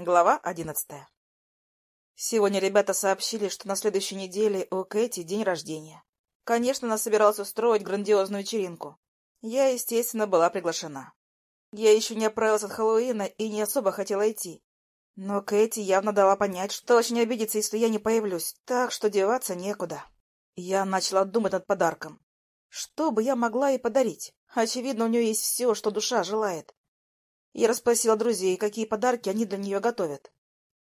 Глава одиннадцатая. Сегодня ребята сообщили, что на следующей неделе у Кэти день рождения. Конечно, она собиралась устроить грандиозную вечеринку. Я, естественно, была приглашена. Я еще не оправилась от Хэллоуина и не особо хотела идти. Но Кэти явно дала понять, что очень обидится, если я не появлюсь, так что деваться некуда. Я начала думать над подарком. Что бы я могла ей подарить? Очевидно, у нее есть все, что душа желает. Я расспросила друзей, какие подарки они для нее готовят.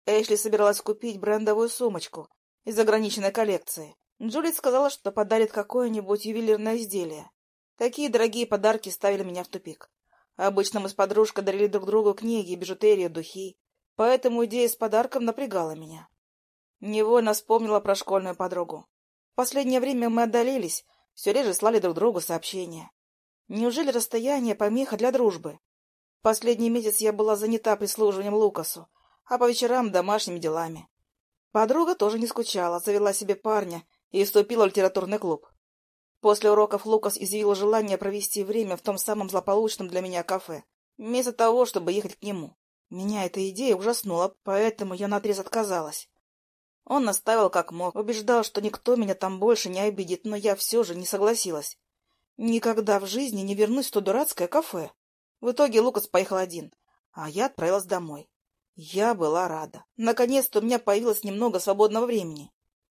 Эшли собиралась купить брендовую сумочку из ограниченной коллекции. Джулит сказала, что подарит какое-нибудь ювелирное изделие. Такие дорогие подарки ставили меня в тупик. Обычно мы с подружкой дарили друг другу книги, бижутерию, духи, поэтому идея с подарком напрягала меня. Невольно вспомнила про школьную подругу. В последнее время мы отдалились, все реже слали друг другу сообщения. Неужели расстояние помеха для дружбы? Последний месяц я была занята прислуживанием Лукасу, а по вечерам домашними делами. Подруга тоже не скучала, завела себе парня и вступила в литературный клуб. После уроков Лукас изъявил желание провести время в том самом злополучном для меня кафе, вместо того, чтобы ехать к нему. Меня эта идея ужаснула, поэтому я наотрез отказалась. Он наставил как мог, убеждал, что никто меня там больше не обидит, но я все же не согласилась. Никогда в жизни не вернусь в то дурацкое кафе. В итоге Лукас поехал один, а я отправилась домой. Я была рада. Наконец-то у меня появилось немного свободного времени.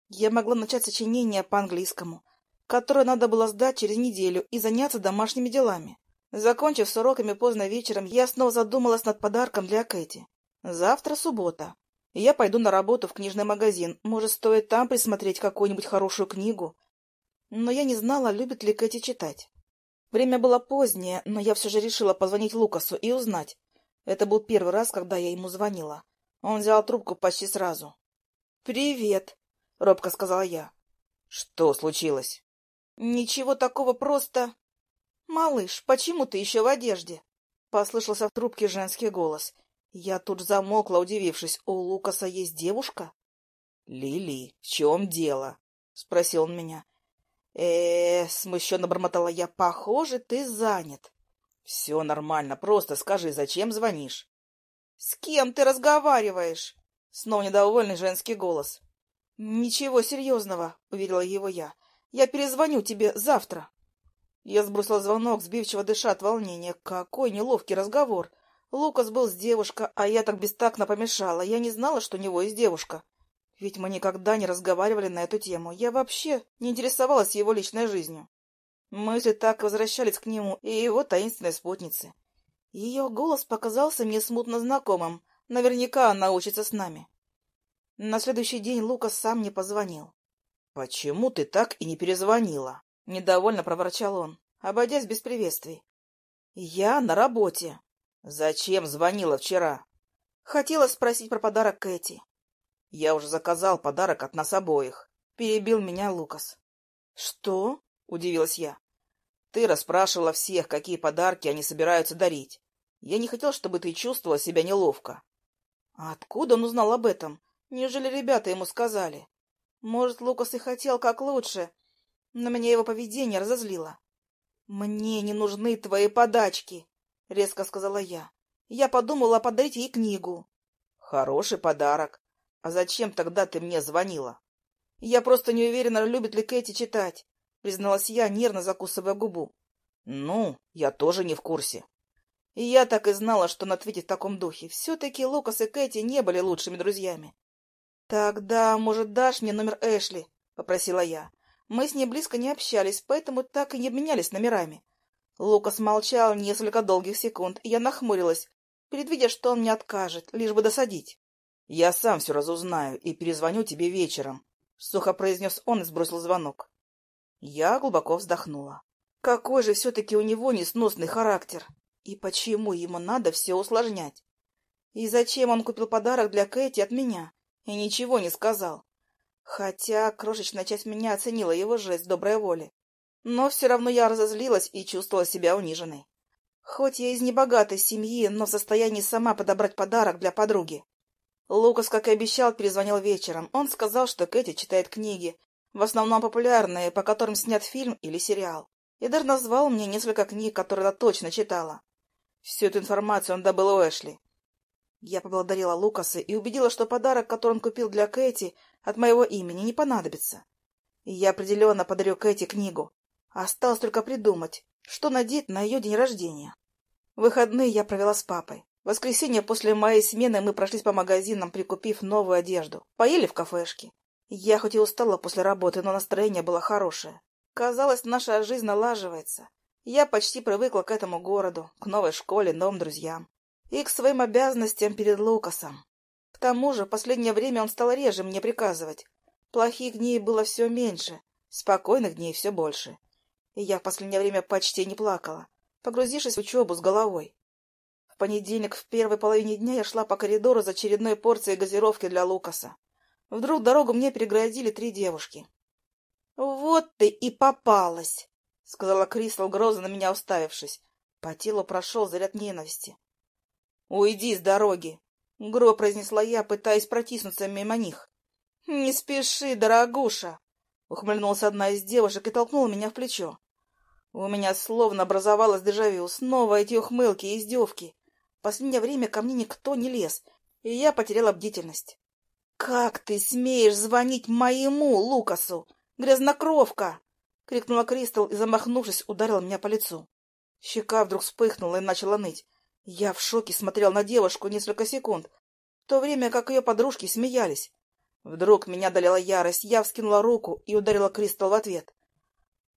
Я могла начать сочинение по английскому, которое надо было сдать через неделю и заняться домашними делами. Закончив с уроками поздно вечером, я снова задумалась над подарком для Кэти. Завтра суббота. Я пойду на работу в книжный магазин. Может, стоит там присмотреть какую-нибудь хорошую книгу. Но я не знала, любит ли Кэти читать. Время было позднее, но я все же решила позвонить Лукасу и узнать. Это был первый раз, когда я ему звонила. Он взял трубку почти сразу. «Привет», — робко сказала я. «Что случилось?» «Ничего такого, просто...» «Малыш, почему ты еще в одежде?» Послышался в трубке женский голос. Я тут замокла, удивившись. «У Лукаса есть девушка?» «Лили, в чем дело?» — спросил он меня э смущенно бормотала я, — похоже, ты занят. — Все нормально, просто скажи, зачем звонишь? — С кем ты разговариваешь? — снова недовольный женский голос. — Ничего серьезного, — уверила его я. — Я перезвоню тебе завтра. Я сбросила звонок, сбивчиво дыша от волнения. Какой неловкий разговор. Лукас был с девушкой, а я так бестактно помешала. Я не знала, что у него есть девушка. Ведь мы никогда не разговаривали на эту тему. Я вообще не интересовалась его личной жизнью. Мысли так возвращались к нему и его таинственной спутнице. Ее голос показался мне смутно знакомым. Наверняка она учится с нами. На следующий день Лукас сам мне позвонил. — Почему ты так и не перезвонила? — недовольно проворчал он, обойдясь без приветствий. — Я на работе. — Зачем звонила вчера? — Хотела спросить про подарок Кэти. Я уже заказал подарок от нас обоих. Перебил меня Лукас. Что? Удивилась я. Ты расспрашивала всех, какие подарки они собираются дарить. Я не хотел, чтобы ты чувствовала себя неловко. А откуда он узнал об этом? Неужели ребята ему сказали? Может, Лукас и хотел как лучше, но меня его поведение разозлило. «Мне не нужны твои подачки», — резко сказала я. «Я подумала подарить ей книгу». «Хороший подарок. «А зачем тогда ты мне звонила?» «Я просто не уверена, любит ли Кэти читать», — призналась я, нервно закусывая губу. «Ну, я тоже не в курсе». И я так и знала, что он ответит в таком духе. Все-таки Лукас и Кэти не были лучшими друзьями. «Тогда, может, дашь мне номер Эшли?» — попросила я. Мы с ней близко не общались, поэтому так и не обменялись номерами. Лукас молчал несколько долгих секунд, и я нахмурилась, предвидя, что он мне откажет, лишь бы досадить. «Я сам все разузнаю и перезвоню тебе вечером», — сухо произнес он и сбросил звонок. Я глубоко вздохнула. Какой же все-таки у него несносный характер? И почему ему надо все усложнять? И зачем он купил подарок для Кэти от меня и ничего не сказал? Хотя крошечная часть меня оценила его жест доброй воли. Но все равно я разозлилась и чувствовала себя униженной. Хоть я из небогатой семьи, но в состоянии сама подобрать подарок для подруги. Лукас, как и обещал, перезвонил вечером. Он сказал, что Кэти читает книги, в основном популярные, по которым снят фильм или сериал. И даже назвал мне несколько книг, которые она точно читала. Всю эту информацию он добыл у Эшли. Я поблагодарила Лукаса и убедила, что подарок, который он купил для Кэти, от моего имени не понадобится. И я определенно подарю Кэти книгу. Осталось только придумать, что надеть на ее день рождения. Выходные я провела с папой. В воскресенье после моей смены мы прошлись по магазинам, прикупив новую одежду. Поели в кафешке. Я хоть и устала после работы, но настроение было хорошее. Казалось, наша жизнь налаживается. Я почти привыкла к этому городу, к новой школе, новым друзьям и к своим обязанностям перед Лукасом. К тому же в последнее время он стал реже мне приказывать. Плохих дней было все меньше, спокойных дней все больше. И я в последнее время почти не плакала, погрузившись в учебу с головой. Понедельник в первой половине дня я шла по коридору за очередной порцией газировки для Лукаса. Вдруг дорогу мне переградили три девушки. — Вот ты и попалась! — сказала Кристал, грозно на меня уставившись. По телу прошел заряд ненависти. «Уйди с дороги!» — гро произнесла я, пытаясь протиснуться мимо них. «Не спеши, дорогуша!» — ухмыльнулась одна из девушек и толкнула меня в плечо. У меня словно образовалось дежавю, снова эти ухмылки и издевки. Последнее время ко мне никто не лез, и я потеряла бдительность. «Как ты смеешь звонить моему Лукасу, грязнокровка!» — крикнула Кристал и, замахнувшись, ударила меня по лицу. Щека вдруг вспыхнула и начала ныть. Я в шоке смотрел на девушку несколько секунд, в то время как ее подружки смеялись. Вдруг меня долила ярость, я вскинула руку и ударила Кристал в ответ.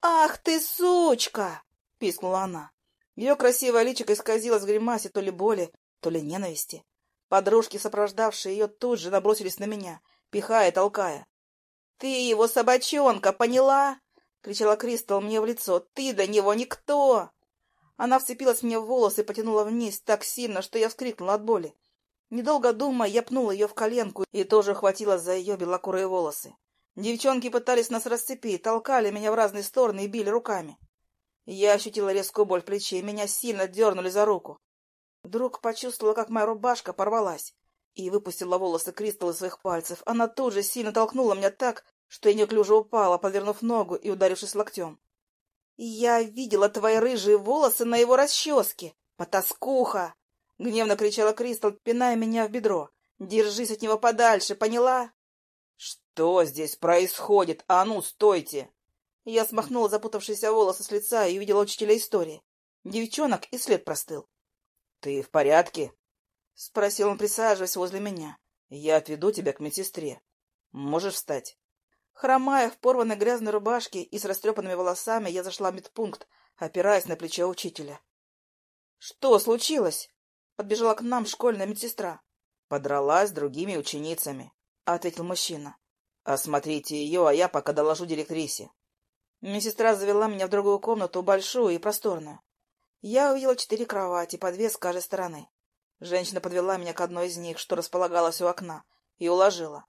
«Ах ты, сучка!» — пискнула она. Ее красивое личико исказилось в гримасе то ли боли, то ли ненависти. Подружки, сопровождавшие ее, тут же набросились на меня, пихая и толкая. «Ты его собачонка, поняла?» — кричала Кристал мне в лицо. «Ты до него никто!» Она вцепилась мне в волосы и потянула вниз так сильно, что я вскрикнула от боли. Недолго думая, я пнула ее в коленку и тоже хватила за ее белокурые волосы. Девчонки пытались нас расцепить, толкали меня в разные стороны и били руками. Я ощутила резкую боль в плече, и меня сильно дернули за руку. Вдруг почувствовала, как моя рубашка порвалась, и выпустила волосы Кристалл из своих пальцев. Она тут же сильно толкнула меня так, что я неуклюже упала, повернув ногу и ударившись локтем. «Я видела твои рыжие волосы на его расческе! Потаскуха!» — гневно кричала Кристал, пиная меня в бедро. «Держись от него подальше, поняла?» «Что здесь происходит? А ну, стойте!» Я смахнула запутавшиеся волосы с лица и увидела учителя истории. Девчонок и след простыл. «Ты в порядке?» — спросил он, присаживаясь возле меня. «Я отведу тебя к медсестре. Можешь встать?» Хромая в порванной грязной рубашке и с растрепанными волосами, я зашла в медпункт, опираясь на плечо учителя. — Что случилось? — подбежала к нам школьная медсестра. — Подралась с другими ученицами, — ответил мужчина. — Осмотрите ее, а я пока доложу директрисе. Медсестра завела меня в другую комнату, большую и просторную. Я увидела четыре кровати, по две с каждой стороны. Женщина подвела меня к одной из них, что располагалась у окна, и уложила.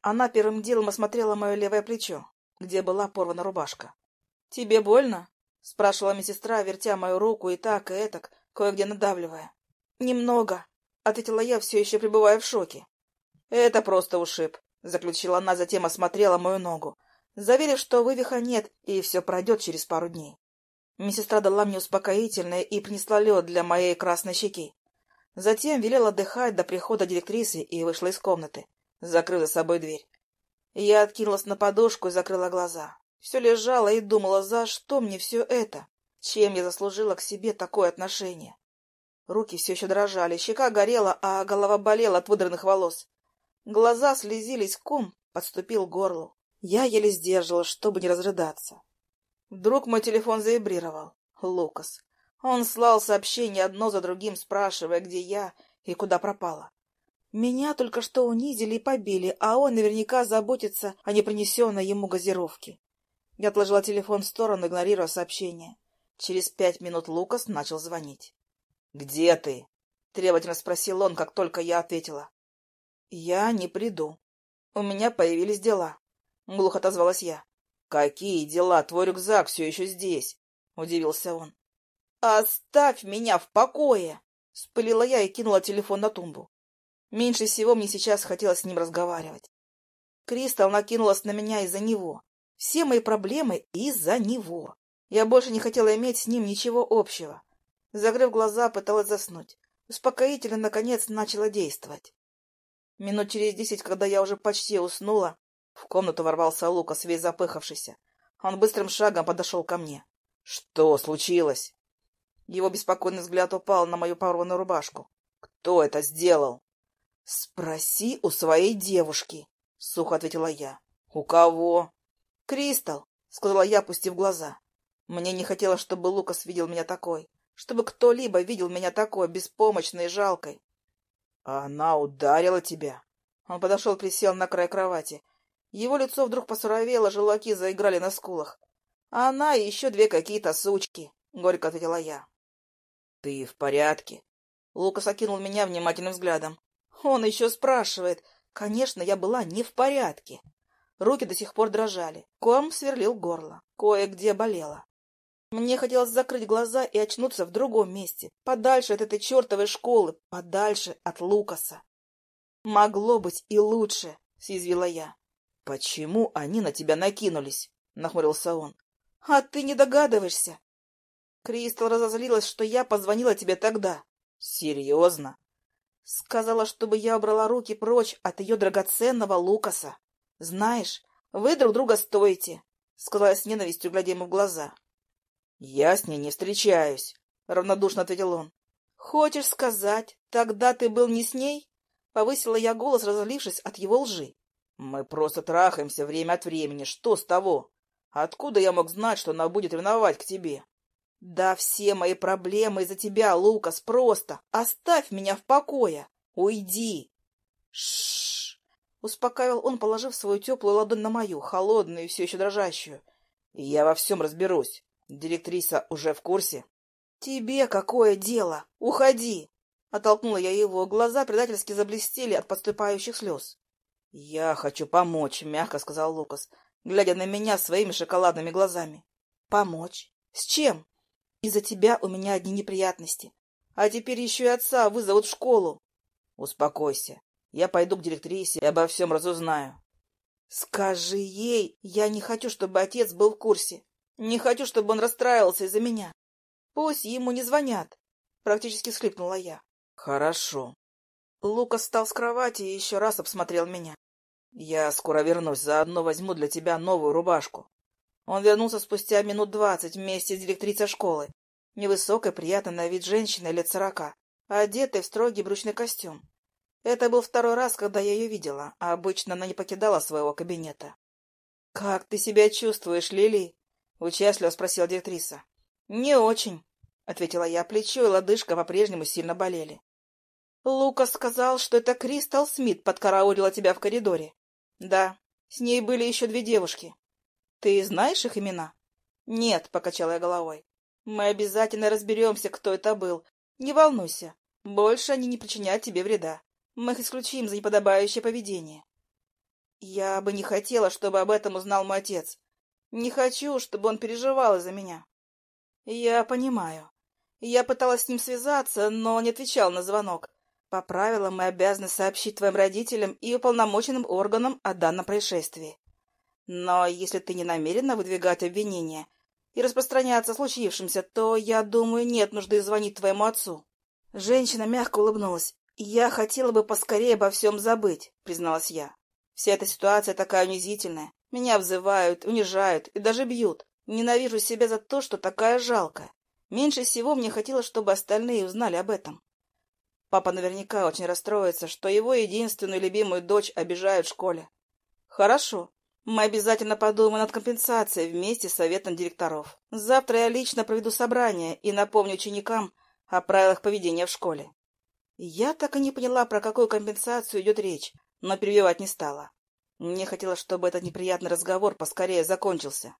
Она первым делом осмотрела мое левое плечо, где была порвана рубашка. — Тебе больно? — спрашивала медсестра, вертя мою руку и так, и этак, кое-где надавливая. — Немного, — ответила я, все еще пребывая в шоке. — Это просто ушиб, — заключила она, затем осмотрела мою ногу, заверив, что вывиха нет и все пройдет через пару дней. Медсестра дала мне успокоительное и принесла лед для моей красной щеки. Затем велела отдыхать до прихода директрисы и вышла из комнаты закрыв за собой дверь. Я откинулась на подушку и закрыла глаза. Все лежала и думала, за что мне все это? Чем я заслужила к себе такое отношение? Руки все еще дрожали, щека горела, а голова болела от выдранных волос. Глаза слезились, ком подступил к горлу. Я еле сдерживала, чтобы не разрыдаться. Вдруг мой телефон завибрировал. Лукас. Он слал сообщения одно за другим, спрашивая, где я и куда пропала. Меня только что унизили и побили, а он наверняка заботится о непринесенной ему газировке. Я отложила телефон в сторону, игнорируя сообщение. Через пять минут Лукас начал звонить. — Где ты? — требовательно спросил он, как только я ответила. — Я не приду. У меня появились дела. Глухо отозвалась я. — Какие дела? Твой рюкзак все еще здесь. — удивился он. — Оставь меня в покое! — спылила я и кинула телефон на тумбу. Меньше всего мне сейчас хотелось с ним разговаривать. Кристал накинулась на меня из-за него. Все мои проблемы из-за него. Я больше не хотела иметь с ним ничего общего. Закрыв глаза, пыталась заснуть. Успокоительно, наконец, начало действовать. Минут через десять, когда я уже почти уснула, в комнату ворвался Лукас, весь запыхавшийся. Он быстрым шагом подошел ко мне. — Что случилось? Его беспокойный взгляд упал на мою порванную рубашку. — Кто это сделал? — Спроси у своей девушки, — сухо ответила я. — У кого? — Кристал, — сказала я, опустив глаза. Мне не хотелось, чтобы Лукас видел меня такой, чтобы кто-либо видел меня такой, беспомощной и жалкой. — Она ударила тебя? Он подошел, присел на край кровати. Его лицо вдруг посуровело, желаки заиграли на скулах. — Она и еще две какие-то сучки, — горько ответила я. — Ты в порядке? Лукас окинул меня внимательным взглядом. Он еще спрашивает. Конечно, я была не в порядке. Руки до сих пор дрожали. Ком сверлил горло. Кое-где болело. Мне хотелось закрыть глаза и очнуться в другом месте, подальше от этой чертовой школы, подальше от Лукаса. «Могло быть и лучше», — съязвила я. «Почему они на тебя накинулись?» — нахмурился он. «А ты не догадываешься?» Кристал разозлилась, что я позвонила тебе тогда. «Серьезно?» Сказала, чтобы я убрала руки прочь от ее драгоценного Лукаса. Знаешь, вы друг друга стоите, — сказала с ненавистью, глядя ему в глаза. — Я с ней не встречаюсь, — равнодушно ответил он. — Хочешь сказать, тогда ты был не с ней? — повысила я голос, разозлившись от его лжи. — Мы просто трахаемся время от времени. Что с того? Откуда я мог знать, что она будет ревновать к тебе? Да все мои проблемы из-за тебя, Лукас, просто. Оставь меня в покое. Уйди. Шш. Успокаивал он, положив свою теплую ладонь на мою, холодную и все еще дрожащую. Я во всем разберусь. Директриса уже в курсе? Тебе какое дело? Уходи. Оттолкнула я его. Глаза предательски заблестели от подступающих слез. «Я хочу помочь», — мягко сказал Лукас, глядя на меня своими шоколадными глазами. «Помочь? С чем?» Из-за тебя у меня одни неприятности. А теперь еще и отца вызовут в школу. Успокойся. Я пойду к директрисе и обо всем разузнаю. Скажи ей, я не хочу, чтобы отец был в курсе. Не хочу, чтобы он расстраивался из-за меня. Пусть ему не звонят. Практически схлипнула я. Хорошо. Лука встал с кровати и еще раз обсмотрел меня. Я скоро вернусь, заодно возьму для тебя новую рубашку. Он вернулся спустя минут двадцать вместе с директрисой школы, невысокой, приятной на вид женщиной лет сорока, одетой в строгий брючный костюм. Это был второй раз, когда я ее видела, а обычно она не покидала своего кабинета. — Как ты себя чувствуешь, Лили? — участливо спросила директриса. — Не очень, — ответила я. Плечо и лодыжка по-прежнему сильно болели. — Лукас сказал, что это Кристал Смит подкараулила тебя в коридоре. — Да, с ней были еще две девушки. Ты знаешь их имена? Нет, покачала я головой. Мы обязательно разберемся, кто это был. Не волнуйся. Больше они не причинят тебе вреда. Мы их исключим за неподобающее поведение. Я бы не хотела, чтобы об этом узнал мой отец. Не хочу, чтобы он переживал из-за меня. Я понимаю. Я пыталась с ним связаться, но он не отвечал на звонок. По правилам мы обязаны сообщить твоим родителям и уполномоченным органам о данном происшествии. Но если ты не намерена выдвигать обвинения и распространяться о случившемся, то, я думаю, нет нужды звонить твоему отцу. Женщина мягко улыбнулась. «Я хотела бы поскорее обо всем забыть», — призналась я. «Вся эта ситуация такая унизительная. Меня взывают, унижают и даже бьют. Ненавижу себя за то, что такая жалкая. Меньше всего мне хотелось, чтобы остальные узнали об этом. Папа наверняка очень расстроится, что его единственную любимую дочь обижают в школе. Хорошо, мы обязательно подумаем над компенсацией вместе с советом директоров. Завтра я лично проведу собрание и напомню ученикам о правилах поведения в школе. Я так и не поняла, про какую компенсацию идет речь, но перебивать не стала. Мне хотелось, чтобы этот неприятный разговор поскорее закончился.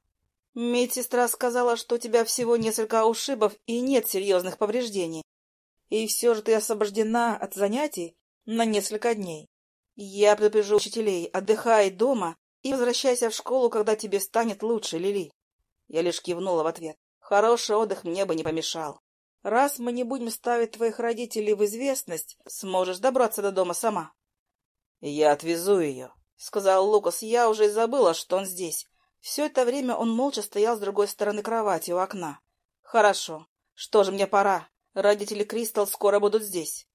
Медсестра сказала, что у тебя всего несколько ушибов и нет серьезных повреждений. И все же ты освобождена от занятий на несколько дней. Я предупрежу учителей, отдыхай дома и возвращайся в школу, когда тебе станет лучше, Лили. Я лишь кивнула в ответ. Хороший отдых мне бы не помешал. Раз мы не будем ставить твоих родителей в известность, сможешь добраться до дома сама. — Я отвезу ее, — сказал Лукас. Я уже и забыла, что он здесь. Все это время он молча стоял с другой стороны кровати у окна. — Хорошо. Что же, мне пора. Родители Кристал скоро будут здесь.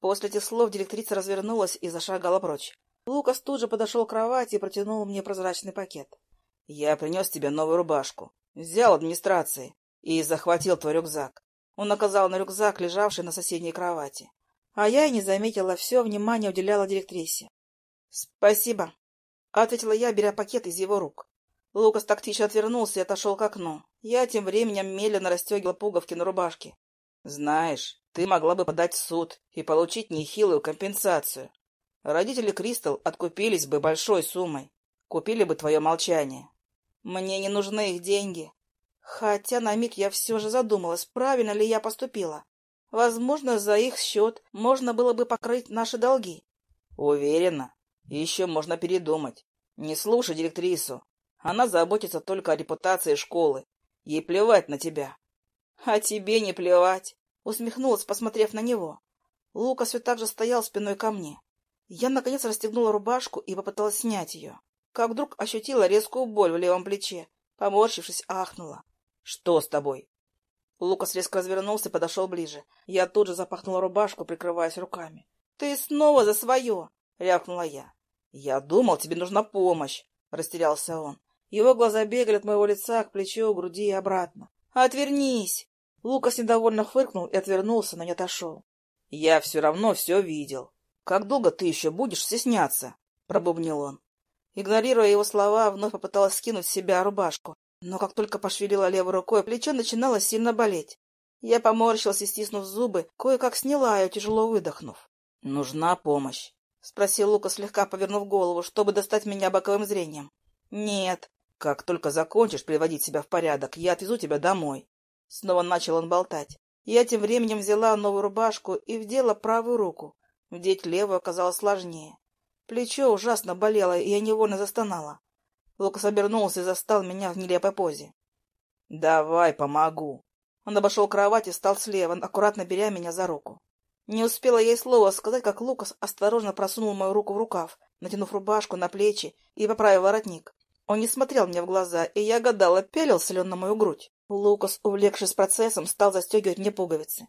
После этих слов директриса развернулась и зашагала прочь. Лукас тут же подошел к кровати и протянул мне прозрачный пакет. — Я принес тебе новую рубашку. Взял администрации и захватил твой рюкзак. Он оказал на рюкзак, лежавший на соседней кровати. А я и не заметила, все внимание уделяла директрисе. — Спасибо, — ответила я, беря пакет из его рук. Лукас тактично отвернулся и отошел к окну. Я тем временем медленно расстегивала пуговки на рубашке. — Знаешь, ты могла бы подать в суд и получить нехилую компенсацию. Родители Кристал откупились бы большой суммой, купили бы твое молчание. Мне не нужны их деньги. Хотя на миг я все же задумалась, правильно ли я поступила. Возможно, за их счет можно было бы покрыть наши долги. Уверена. Еще можно передумать. Не слушай директрису. Она заботится только о репутации школы. Ей плевать на тебя. — А тебе не плевать, — усмехнулась, посмотрев на него. Лука все так же стоял спиной ко мне. Я, наконец, расстегнула рубашку и попыталась снять ее. Как вдруг ощутила резкую боль в левом плече. Поморщившись, ахнула. — Что с тобой? Лукас резко развернулся и подошел ближе. Я тут же запахнула рубашку, прикрываясь руками. — Ты снова за свое! — рявкнула я. — Я думал, тебе нужна помощь! — растерялся он. Его глаза бегали от моего лица к плечу, груди и обратно. «Отвернись!» Лукас недовольно фыркнул и отвернулся, но не отошел. «Я все равно все видел. Как долго ты еще будешь стесняться?» — пробубнил он. Игнорируя его слова, вновь попыталась скинуть с себя рубашку. Но как только пошевелила левой рукой, плечо начинало сильно болеть. Я поморщилась и, стиснув зубы, кое-как сняла ее, тяжело выдохнув. «Нужна помощь?» — спросил Лука, слегка повернув голову, чтобы достать меня боковым зрением. «Нет», как только закончишь приводить себя в порядок, я отвезу тебя домой. Снова начал он болтать. Я тем временем взяла новую рубашку и вдела правую руку. Вдеть левую оказалось сложнее. Плечо ужасно болело, и я невольно застонала. Лукас обернулся и застал меня в нелепой позе. — Давай, помогу. Он обошел кровать и встал слева, аккуратно беря меня за руку. Не успела ей слова сказать, как Лукас осторожно просунул мою руку в рукав, натянув рубашку на плечи и поправил воротник. Он не смотрел мне в глаза, и я гадала, пялился ли он на мою грудь. Лукас, увлекшись процессом, стал застегивать мне пуговицы.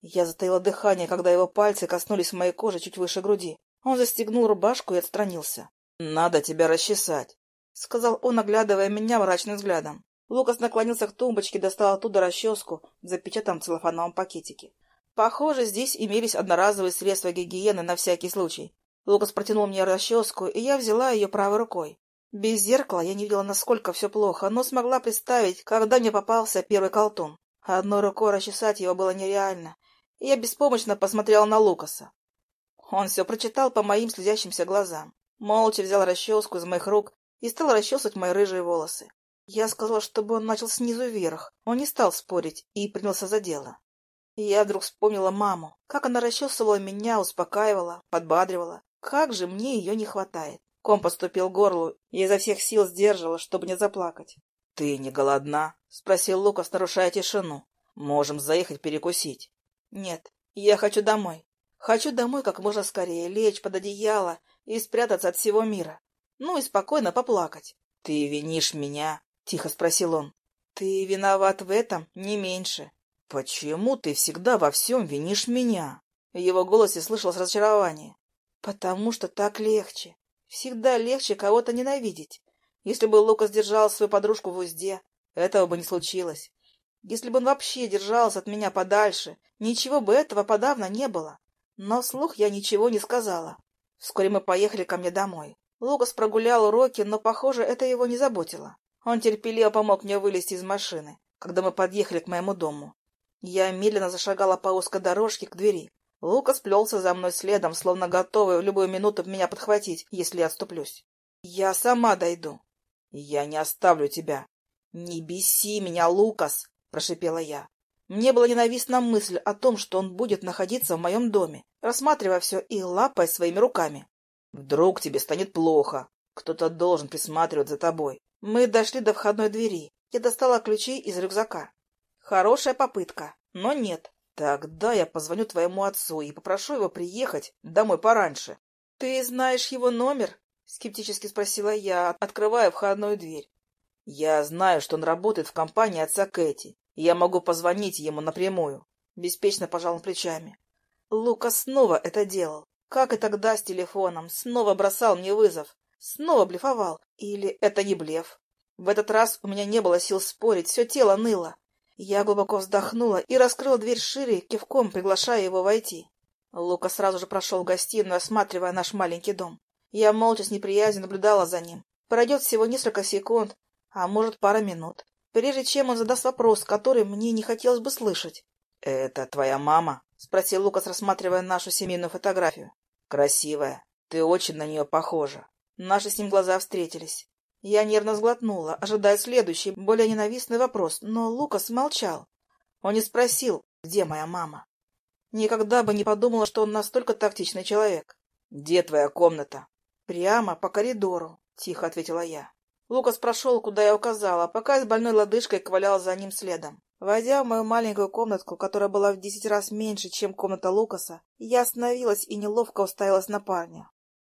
Я затаила дыхание, когда его пальцы коснулись моей кожи чуть выше груди. Он застегнул рубашку и отстранился. — Надо тебя расчесать, — сказал он, оглядывая меня мрачным взглядом. Лукас наклонился к тумбочке достал оттуда расческу в запечатанном целлофановом пакетике. Похоже, здесь имелись одноразовые средства гигиены на всякий случай. Лукас протянул мне расческу, и я взяла ее правой рукой. Без зеркала я не видела, насколько все плохо, но смогла представить, когда мне попался первый колтун. Одной рукой расчесать его было нереально, и я беспомощно посмотрела на Лукаса. Он все прочитал по моим слезящимся глазам. Молча взял расческу из моих рук и стал расчесывать мои рыжие волосы. Я сказала, чтобы он начал снизу вверх. Он не стал спорить и принялся за дело. Я вдруг вспомнила маму, как она расчесывала меня, успокаивала, подбадривала. Как же мне ее не хватает. Ком поступил горлу, и изо всех сил сдерживала, чтобы не заплакать. — Ты не голодна? — спросил Лукас, нарушая тишину. — Можем заехать перекусить. — Нет, я хочу домой. Хочу домой как можно скорее, лечь под одеяло и спрятаться от всего мира. Ну и спокойно поплакать. — Ты винишь меня? — тихо спросил он. — Ты виноват в этом не меньше. — Почему ты всегда во всем винишь меня? В его голосе слышалось разочарование. — Потому что так легче. Всегда легче кого-то ненавидеть. Если бы Лукас держал свою подружку в узде, этого бы не случилось. Если бы он вообще держался от меня подальше, ничего бы этого подавно не было. Но вслух я ничего не сказала. Вскоре мы поехали ко мне домой. Лукас прогулял уроки, но, похоже, это его не заботило. Он терпеливо помог мне вылезти из машины, когда мы подъехали к моему дому. Я медленно зашагала по узкой дорожке к двери. Лукас плелся за мной следом, словно готовый в любую минуту меня подхватить, если я отступлюсь. «Я сама дойду». «Я не оставлю тебя». «Не беси меня, Лукас!» — прошипела я. Мне была ненавистна мысль о том, что он будет находиться в моем доме, рассматривая все и лапая своими руками. «Вдруг тебе станет плохо. Кто-то должен присматривать за тобой». Мы дошли до входной двери. Я достала ключи из рюкзака. Хорошая попытка, но нет. Тогда я позвоню твоему отцу и попрошу его приехать домой пораньше. — Ты знаешь его номер? — скептически спросила я, открывая входную дверь. — Я знаю, что он работает в компании отца Кэти, и я могу позвонить ему напрямую. Беспечно пожал он плечами. Лука снова это делал. Как и тогда с телефоном. Снова бросал мне вызов. Снова блефовал. Или это не блеф? В этот раз у меня не было сил спорить, все тело ныло. Я глубоко вздохнула и раскрыла дверь шире, кивком приглашая его войти. Лука сразу же прошел в гостиную, осматривая наш маленький дом. Я молча с неприязнью наблюдала за ним. Пройдет всего несколько секунд, а может пара минут, прежде чем он задаст вопрос, который мне не хотелось бы слышать. — Это твоя мама? — спросил Лукас, рассматривая нашу семейную фотографию. — Красивая. Ты очень на нее похожа. Наши с ним глаза встретились. Я нервно сглотнула, ожидая следующий, более ненавистный вопрос, но Лукас молчал. Он не спросил, где моя мама. Никогда бы не подумала, что он настолько тактичный человек. «Где твоя комната?» «Прямо по коридору», — тихо ответила я. Лукас прошел, куда я указала, пока с больной лодыжкой ковылял за ним следом. Войдя в мою маленькую комнатку, которая была в десять раз меньше, чем комната Лукаса, я остановилась и неловко уставилась на парня.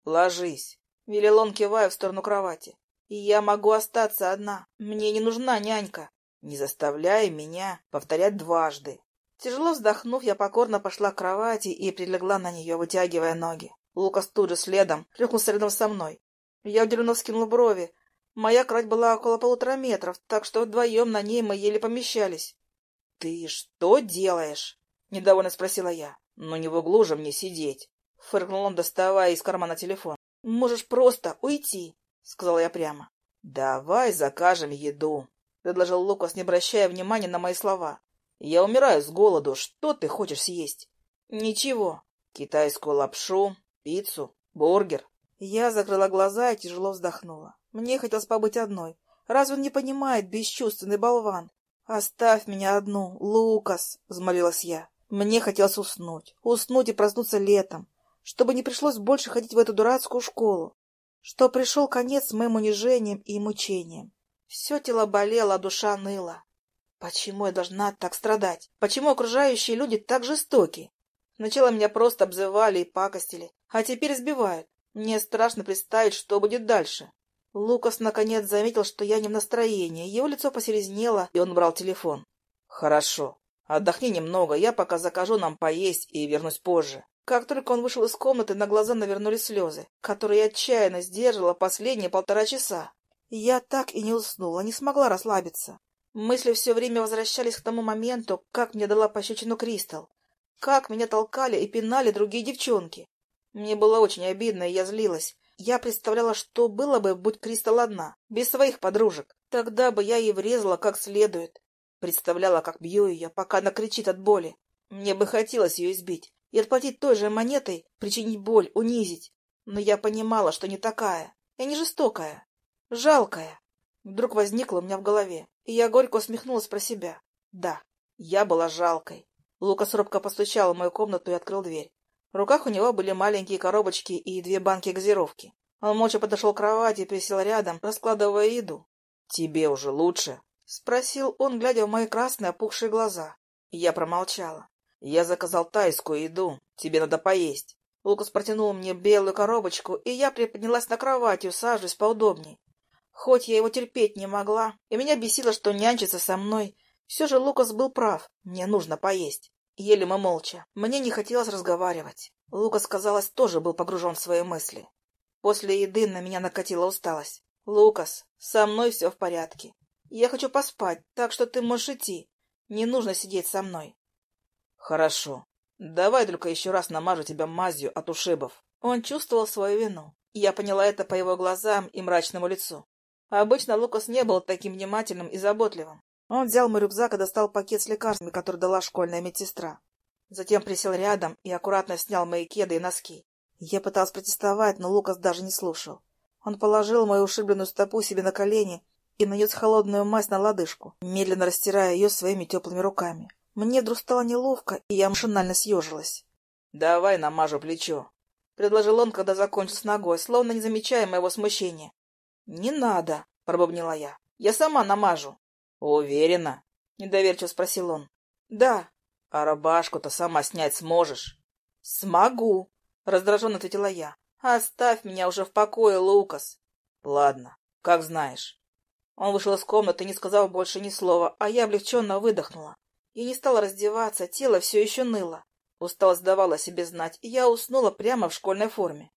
«Ложись», — велел он, кивая в сторону кровати. Я могу остаться одна. Мне не нужна нянька. Не заставляй меня повторять дважды. Тяжело вздохнув, я покорно пошла к кровати и прилегла на нее, вытягивая ноги. Лукас тут же следом, плюхнулся рядом со мной. Я удивленно вскинул брови. Моя кровать была около полутора метров, так что вдвоем на ней мы еле помещались. — Ты что делаешь? — недовольно спросила я. — Ну не в углу же мне сидеть. — фыркнул он, доставая из кармана телефон. — Можешь просто уйти. — сказала я прямо. — Давай закажем еду, — предложил Лукас, не обращая внимания на мои слова. — Я умираю с голоду. Что ты хочешь съесть? — Ничего. Китайскую лапшу, пиццу, бургер. Я закрыла глаза и тяжело вздохнула. Мне хотелось побыть одной. Разве он не понимает, бесчувственный болван? — Оставь меня одну, Лукас, — взмолилась я. Мне хотелось уснуть. Уснуть и проснуться летом, чтобы не пришлось больше ходить в эту дурацкую школу что пришел конец моим унижениям и мучениям. Все тело болело, а душа ныла. Почему я должна так страдать? Почему окружающие люди так жестоки? Сначала меня просто обзывали и пакостили, а теперь сбивают. Мне страшно представить, что будет дальше. Лукас наконец заметил, что я не в настроении. Его лицо посерезнело, и он брал телефон. — Хорошо. Отдохни немного, я пока закажу нам поесть и вернусь позже. Как только он вышел из комнаты, на глаза навернулись слезы, которые я отчаянно сдерживала последние полтора часа. Я так и не уснула, не смогла расслабиться. Мысли все время возвращались к тому моменту, как мне дала пощечину Кристал, как меня толкали и пинали другие девчонки. Мне было очень обидно, и я злилась. Я представляла, что было бы, будь Кристал одна, без своих подружек. Тогда бы я ей врезала как следует. Представляла, как бью ее, пока она кричит от боли. Мне бы хотелось ее избить, и отплатить той же монетой, причинить боль, унизить. Но я понимала, что не такая. Я не жестокая. Жалкая. Вдруг возникло у меня в голове, и я горько усмехнулась про себя. Да, я была жалкой. Лукас робко постучал в мою комнату и открыл дверь. В руках у него были маленькие коробочки и две банки газировки. Он молча подошел к кровати и присел рядом, раскладывая еду. — Тебе уже лучше? — спросил он, глядя в мои красные опухшие глаза. Я промолчала. «Я заказал тайскую еду. Тебе надо поесть». Лукас протянул мне белую коробочку, и я приподнялась на кровати, усаживаясь поудобней. Хоть я его терпеть не могла, и меня бесило, что нянчится со мной, все же Лукас был прав. Мне нужно поесть. Ели мы молча. Мне не хотелось разговаривать. Лукас, казалось, тоже был погружен в свои мысли. После еды на меня накатила усталость. «Лукас, со мной все в порядке. Я хочу поспать, так что ты можешь идти. Не нужно сидеть со мной. Хорошо. Давай только еще раз намажу тебя мазью от ушибов. Он чувствовал свою вину. Я поняла это по его глазам и мрачному лицу. Обычно Лукас не был таким внимательным и заботливым. Он взял мой рюкзак и достал пакет с лекарствами, который дала школьная медсестра. Затем присел рядом и аккуратно снял мои кеды и носки. Я пыталась протестовать, но Лукас даже не слушал. Он положил мою ушибленную стопу себе на колени и нанес холодную мазь на лодыжку, медленно растирая ее своими теплыми руками. Мне вдруг стало неловко, и я машинально съежилась. — Давай намажу плечо, — предложил он, когда закончил с ногой, словно не замечая моего смущения. — Не надо, — пробубнила я. — Я сама намажу. — Уверена? — недоверчиво спросил он. — Да. — А рубашку-то сама снять сможешь? — Смогу, — раздраженно ответила я. — Оставь меня уже в покое, Лукас. — Ладно, как знаешь. Он вышел из комнаты, не сказав больше ни слова, а я облегченно выдохнула. И не стала раздеваться, тело все еще ныло. Усталость давала себе знать, и я уснула прямо в школьной форме.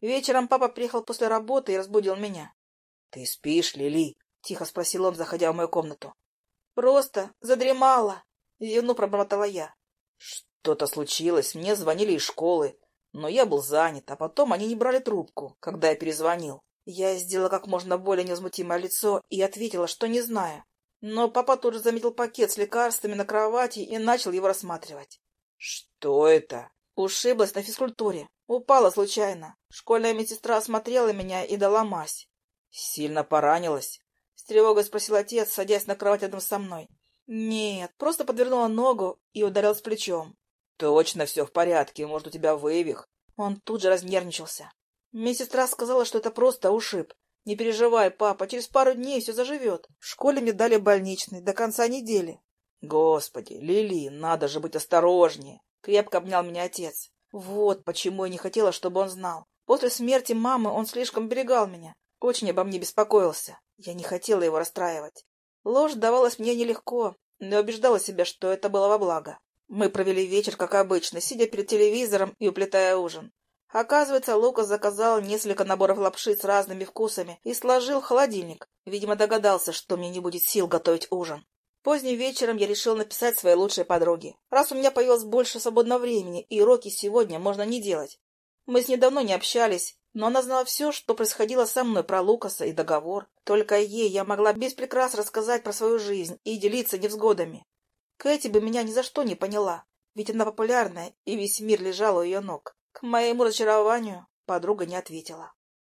Вечером папа приехал после работы и разбудил меня. — Ты спишь, Лили? — тихо спросил он, заходя в мою комнату. — Просто задремала, — зевну пробормотала я. — Что-то случилось, мне звонили из школы, но я был занят, а потом они не брали трубку, когда я перезвонил. Я сделала как можно более невозмутимое лицо и ответила, что не знаю. Но папа тут же заметил пакет с лекарствами на кровати и начал его рассматривать. «Что это?» Ушиблась на физкультуре. Упала случайно. Школьная медсестра осмотрела меня и дала мазь. «Сильно поранилась?» С тревогой спросил отец, садясь на кровать рядом со мной. «Нет, просто подвернула ногу и ударилась плечом». «Точно все в порядке, может, у тебя вывих?» Он тут же разнервничался. Медсестра сказала, что это просто ушиб, не переживай, папа, через пару дней все заживет. В школе мне дали больничный до конца недели. Господи, Лили, надо же быть осторожнее. Крепко обнял меня отец. Вот почему я не хотела, чтобы он знал. После смерти мамы он слишком берегал меня. Очень обо мне беспокоился. Я не хотела его расстраивать. Ложь давалась мне нелегко, но убеждала себя, что это было во благо. Мы провели вечер, как обычно, сидя перед телевизором и уплетая ужин. Оказывается, Лукас заказал несколько наборов лапши с разными вкусами и сложил в холодильник. Видимо, догадался, что мне не будет сил готовить ужин. Поздним вечером я решил написать своей лучшей подруге. Раз у меня появилось больше свободного времени, и уроки сегодня можно не делать. Мы с ней давно не общались, но она знала все, что происходило со мной про Лукаса и договор. Только ей я могла без прикрас рассказать про свою жизнь и делиться невзгодами. Кэти бы меня ни за что не поняла, ведь она популярная, и весь мир лежал у ее ног. К моему разочарованию подруга не ответила.